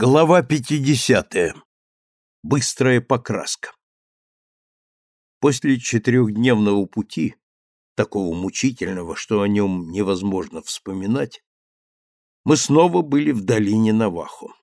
Глава 50. Быстрая покраска. После четырехдневного пути, такого мучительного, что о нем невозможно вспоминать, мы снова были в долине Навахо.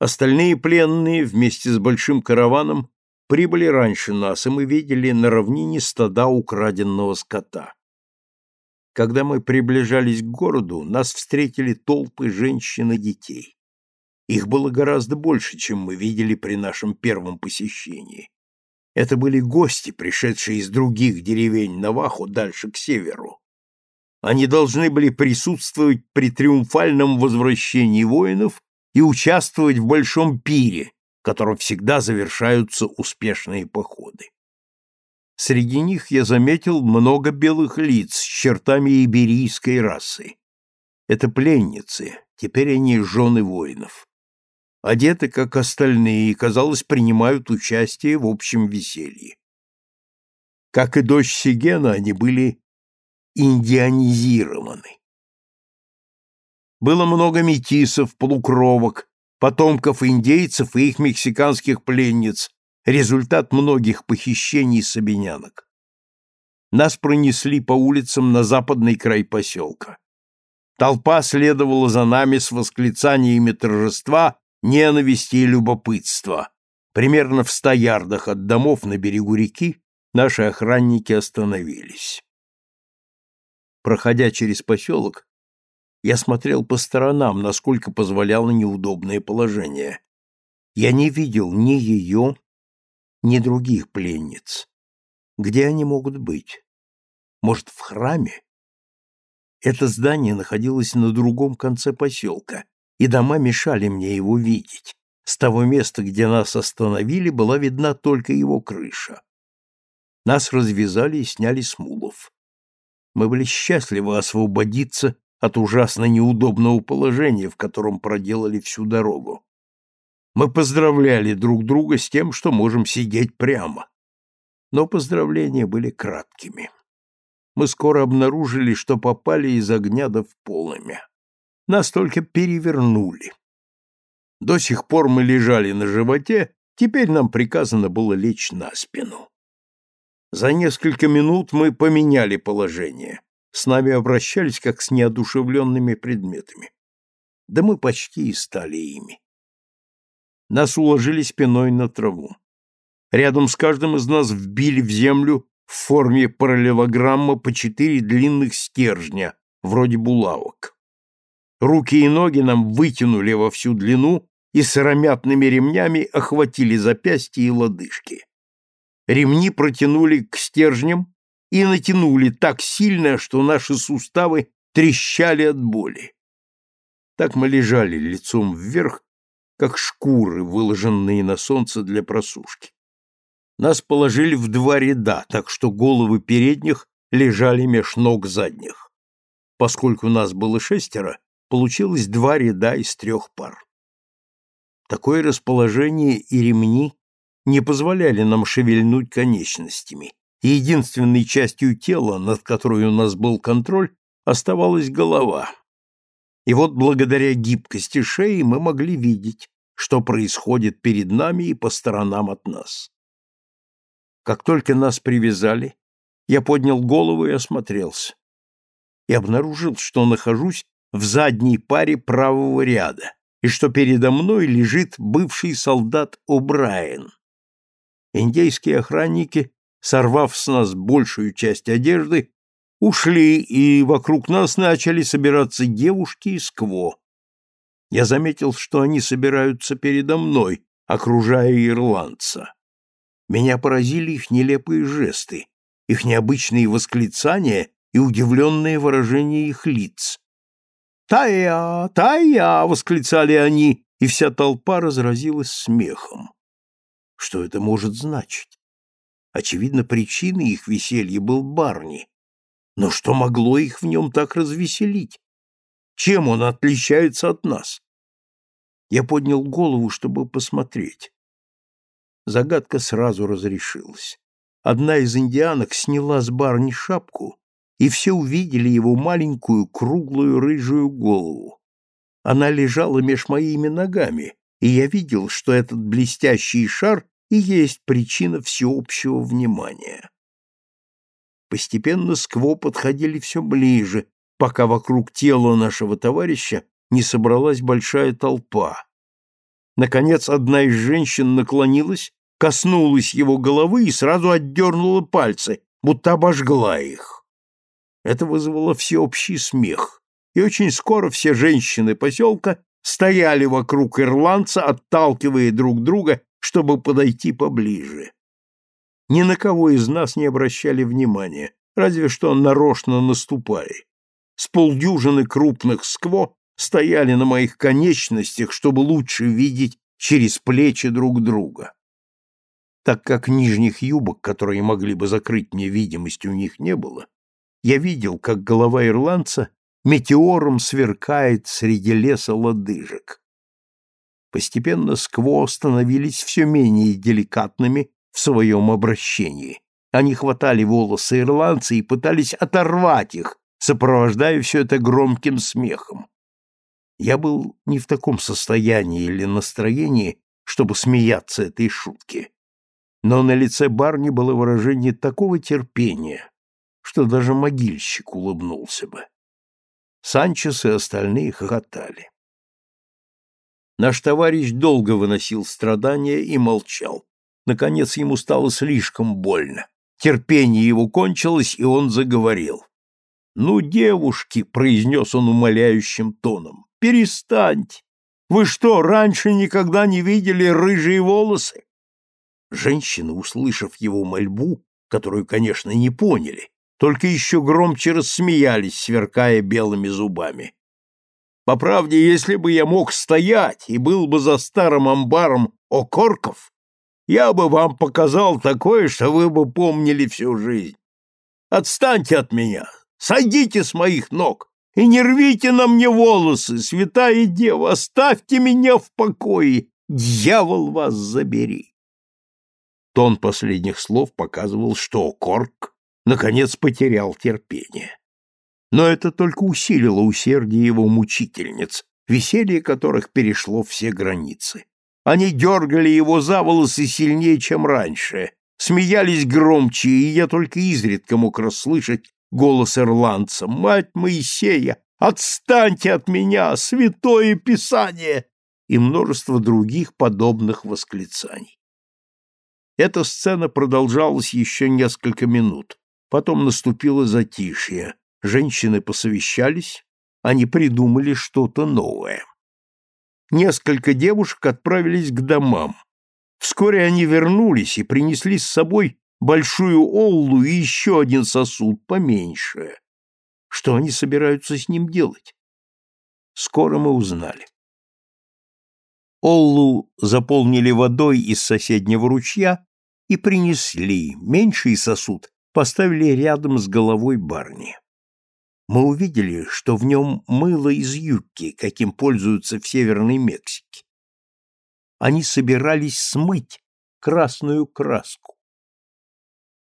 Остальные пленные вместе с большим караваном прибыли раньше нас, и мы видели на равнине стада украденного скота. Когда мы приближались к городу, нас встретили толпы женщин и детей. Их было гораздо больше, чем мы видели при нашем первом посещении. Это были гости, пришедшие из других деревень Навахо дальше к северу. Они должны были присутствовать при триумфальном возвращении воинов и участвовать в большом пире, которым всегда завершаются успешные походы. Среди них я заметил много белых лиц с чертами иберийской расы. Это пленницы, теперь они жены воинов одеты, как остальные, и, казалось, принимают участие в общем веселье. Как и дочь Сигена, они были индианизированы. Было много метисов, полукровок, потомков индейцев и их мексиканских пленниц, результат многих похищений сабинянок. Нас пронесли по улицам на западный край поселка. Толпа следовала за нами с восклицаниями торжества ненависти и любопытства. Примерно в ста ярдах от домов на берегу реки наши охранники остановились. Проходя через поселок, я смотрел по сторонам, насколько позволяло неудобное положение. Я не видел ни ее, ни других пленниц. Где они могут быть? Может, в храме? Это здание находилось на другом конце поселка, и дома мешали мне его видеть. С того места, где нас остановили, была видна только его крыша. Нас развязали и сняли с мулов. Мы были счастливы освободиться от ужасно неудобного положения, в котором проделали всю дорогу. Мы поздравляли друг друга с тем, что можем сидеть прямо. Но поздравления были краткими. Мы скоро обнаружили, что попали из огня до в полымя нас только перевернули. До сих пор мы лежали на животе, теперь нам приказано было лечь на спину. За несколько минут мы поменяли положение. С нами обращались как с неодушевленными предметами. Да мы почти и стали ими. Нас уложили спиной на траву. Рядом с каждым из нас вбили в землю в форме параллелограмма по четыре длинных стержня, вроде булавок. Руки и ноги нам вытянули во всю длину и сыромятными ремнями охватили запястья и лодыжки. Ремни протянули к стержням и натянули так сильно, что наши суставы трещали от боли. Так мы лежали лицом вверх, как шкуры, выложенные на солнце для просушки. Нас положили в два ряда, так что головы передних лежали меж ног задних. Поскольку нас было шестеро, получилось два ряда из трех пар. Такое расположение и ремни не позволяли нам шевельнуть конечностями, и единственной частью тела, над которой у нас был контроль, оставалась голова. И вот благодаря гибкости шеи мы могли видеть, что происходит перед нами и по сторонам от нас. Как только нас привязали, я поднял голову и осмотрелся. И обнаружил, что нахожусь в задней паре правого ряда, и что передо мной лежит бывший солдат О'Брайен. Индейские охранники, сорвав с нас большую часть одежды, ушли, и вокруг нас начали собираться девушки из Кво. Я заметил, что они собираются передо мной, окружая ирландца. Меня поразили их нелепые жесты, их необычные восклицания и удивленное выражение их лиц. «Тая! Тая!» — восклицали они, и вся толпа разразилась смехом. Что это может значить? Очевидно, причиной их веселья был Барни. Но что могло их в нем так развеселить? Чем он отличается от нас? Я поднял голову, чтобы посмотреть. Загадка сразу разрешилась. Одна из индианок сняла с Барни шапку и все увидели его маленькую круглую рыжую голову. Она лежала меж моими ногами, и я видел, что этот блестящий шар и есть причина всеобщего внимания. Постепенно скво подходили все ближе, пока вокруг тела нашего товарища не собралась большая толпа. Наконец, одна из женщин наклонилась, коснулась его головы и сразу отдернула пальцы, будто обожгла их. Это вызвало всеобщий смех, и очень скоро все женщины поселка стояли вокруг ирландца, отталкивая друг друга, чтобы подойти поближе. Ни на кого из нас не обращали внимания, разве что нарочно наступали. С полдюжины крупных скво стояли на моих конечностях, чтобы лучше видеть через плечи друг друга. Так как нижних юбок, которые могли бы закрыть мне видимость, у них не было, я видел, как голова ирландца метеором сверкает среди леса лодыжек. Постепенно скво становились все менее деликатными в своем обращении. Они хватали волосы ирландца и пытались оторвать их, сопровождая все это громким смехом. Я был не в таком состоянии или настроении, чтобы смеяться этой шутки. Но на лице барни было выражение такого терпения, что даже могильщик улыбнулся бы. Санчес и остальные хохотали. Наш товарищ долго выносил страдания и молчал. Наконец ему стало слишком больно. Терпение его кончилось, и он заговорил. «Ну, девушки», — произнес он умоляющим тоном, — «перестаньте! Вы что, раньше никогда не видели рыжие волосы?» Женщины, услышав его мольбу, которую, конечно, не поняли, только еще громче рассмеялись, сверкая белыми зубами. По правде, если бы я мог стоять и был бы за старым амбаром окорков, я бы вам показал такое, что вы бы помнили всю жизнь. Отстаньте от меня, сойдите с моих ног и не рвите на мне волосы, святая дева, оставьте меня в покое, дьявол вас забери. Тон последних слов показывал, что Корк наконец потерял терпение. Но это только усилило усердие его мучительниц, веселье которых перешло все границы. Они дергали его за волосы сильнее, чем раньше, смеялись громче, и я только изредка мог расслышать голос ирландца. «Мать Моисея, отстаньте от меня, святое Писание!» и множество других подобных восклицаний. Эта сцена продолжалась еще несколько минут. Потом наступило затишье. Женщины посовещались, они придумали что-то новое несколько девушек отправились к домам. Вскоре они вернулись и принесли с собой большую оллу и еще один сосуд поменьше. Что они собираются с ним делать? Скоро мы узнали. Оллу заполнили водой из соседнего ручья и принесли, меньший сосуд поставили рядом с головой барни мы увидели, что в нем мыло из юбки, каким пользуются в Северной Мексике. Они собирались смыть красную краску.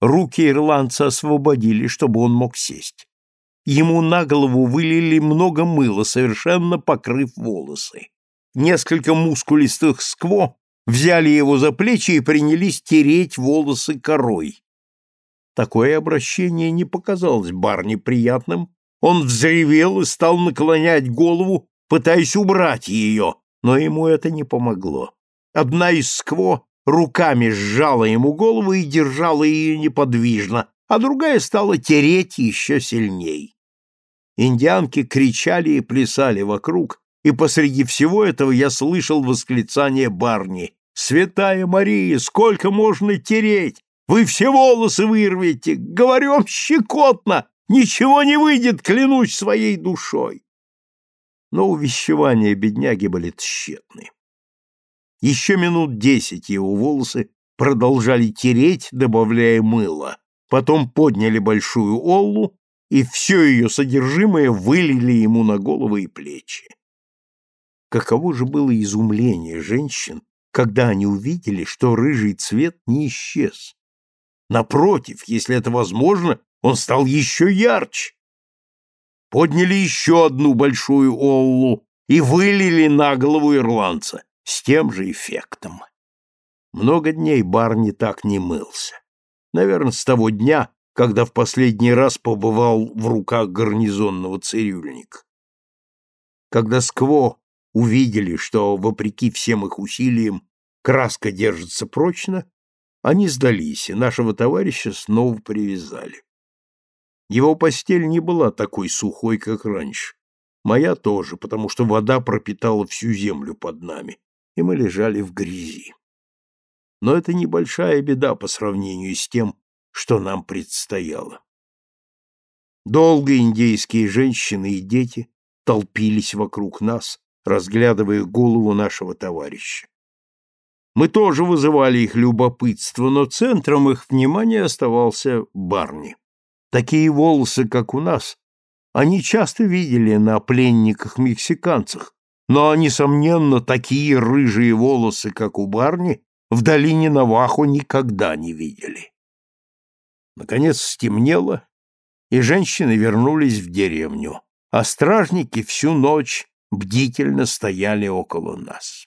Руки ирландца освободили, чтобы он мог сесть. Ему на голову вылили много мыла, совершенно покрыв волосы. Несколько мускулистых скво взяли его за плечи и принялись тереть волосы корой. Такое обращение не показалось Барни приятным, он взревел и стал наклонять голову, пытаясь убрать ее, но ему это не помогло. Одна из скво руками сжала ему голову и держала ее неподвижно, а другая стала тереть еще сильней. Индианки кричали и плясали вокруг, и посреди всего этого я слышал восклицание Барни. «Святая Мария, сколько можно тереть? Вы все волосы вырвете! Говорю вам, щекотно! Ничего не выйдет, клянусь своей душой. Но увещевания бедняги были тщетны. Еще минут десять его волосы продолжали тереть, добавляя мыло. Потом подняли большую оллу и все ее содержимое вылили ему на голову и плечи. Каково же было изумление женщин, когда они увидели, что рыжий цвет не исчез. Напротив, если это возможно, он стал еще ярче. Подняли еще одну большую оллу, и вылили на голову ирландца с тем же эффектом. Много дней Барни так не мылся. Наверное, с того дня, когда в последний раз побывал в руках гарнизонного цирюльника. Когда Скво увидели, что, вопреки всем их усилиям, краска держится прочно, они сдались, и нашего товарища снова привязали. Его постель не была такой сухой, как раньше. Моя тоже, потому что вода пропитала всю землю под нами, и мы лежали в грязи. Но это небольшая беда по сравнению с тем, что нам предстояло. Долго индейские женщины и дети толпились вокруг нас, разглядывая голову нашего товарища. Мы тоже вызывали их любопытство, но центром их внимания оставался Барни. Такие волосы, как у нас, они часто видели на пленниках-мексиканцах, но, несомненно, такие рыжие волосы, как у Барни, в долине Навахо никогда не видели. Наконец стемнело, и женщины вернулись в деревню, а стражники всю ночь бдительно стояли около нас.